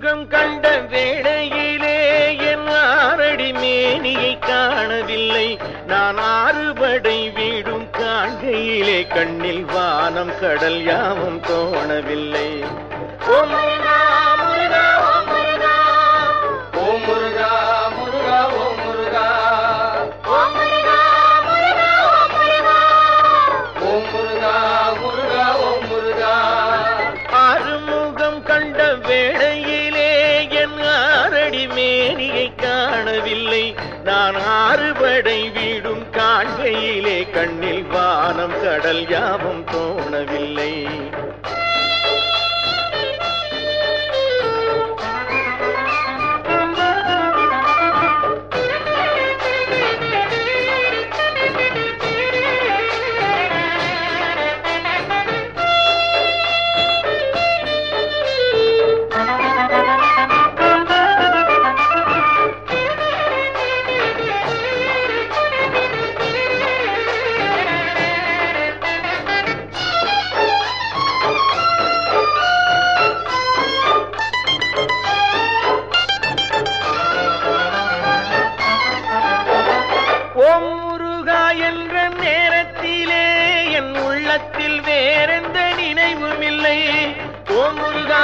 முகம் கண்ட வேளையிலே என் ஆரடி மேனியை காணவில்லை. நான் ஆறுபடை வீடும் காண்கையிலே கண்ணில் வானம் கடல் யாவும் தோணவில்லை. ஓ நான் ஆறுபடை வீடும் காண்கையிலே கண்ணில் வானம் கடல் யாவும் தோணவில்லை. உள்ளத்தில் வேறெந்த நினைவும் இல்லை ஓம் முருகா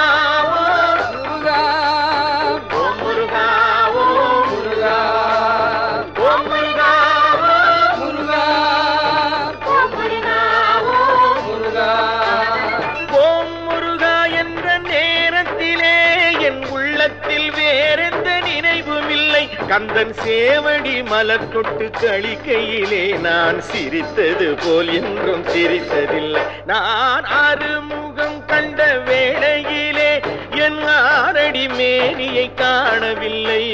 கந்தன் சேவடி மலர் தொட்டு கழிக்கையிலே நான் சிரித்தது போல் என்றும் சிரித்ததில்லை. நான் அறுமுகம் கண்ட வேளையிலே என் ஆரடி மேனியை காணவில்லை.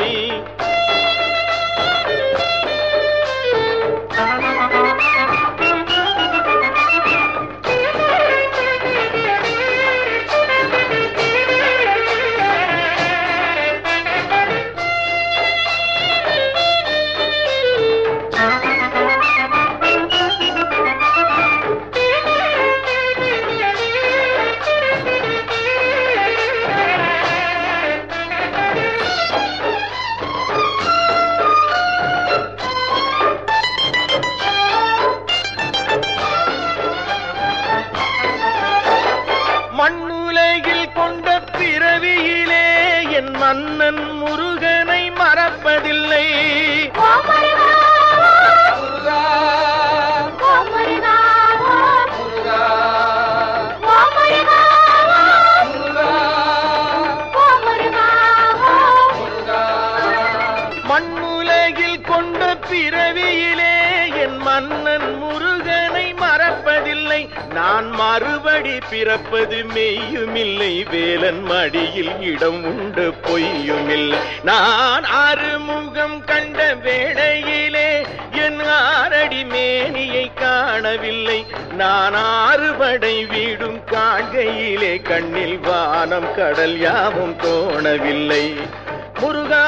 அண்ணன் முரு மறுபடி பிறப்பது மெய்யுமில்லை வேலன் மடியில் இடம் உண்டு பொய்யுமில்லை. நான் அறுமுகம் கண்ட வேளையிலே என் ஆரடி மேனியை காணவில்லை. நான் ஆறுபடை வீடும் காண்கையிலே கண்ணில் வானம் கடல் யாவும் தோணவில்லை. முருகா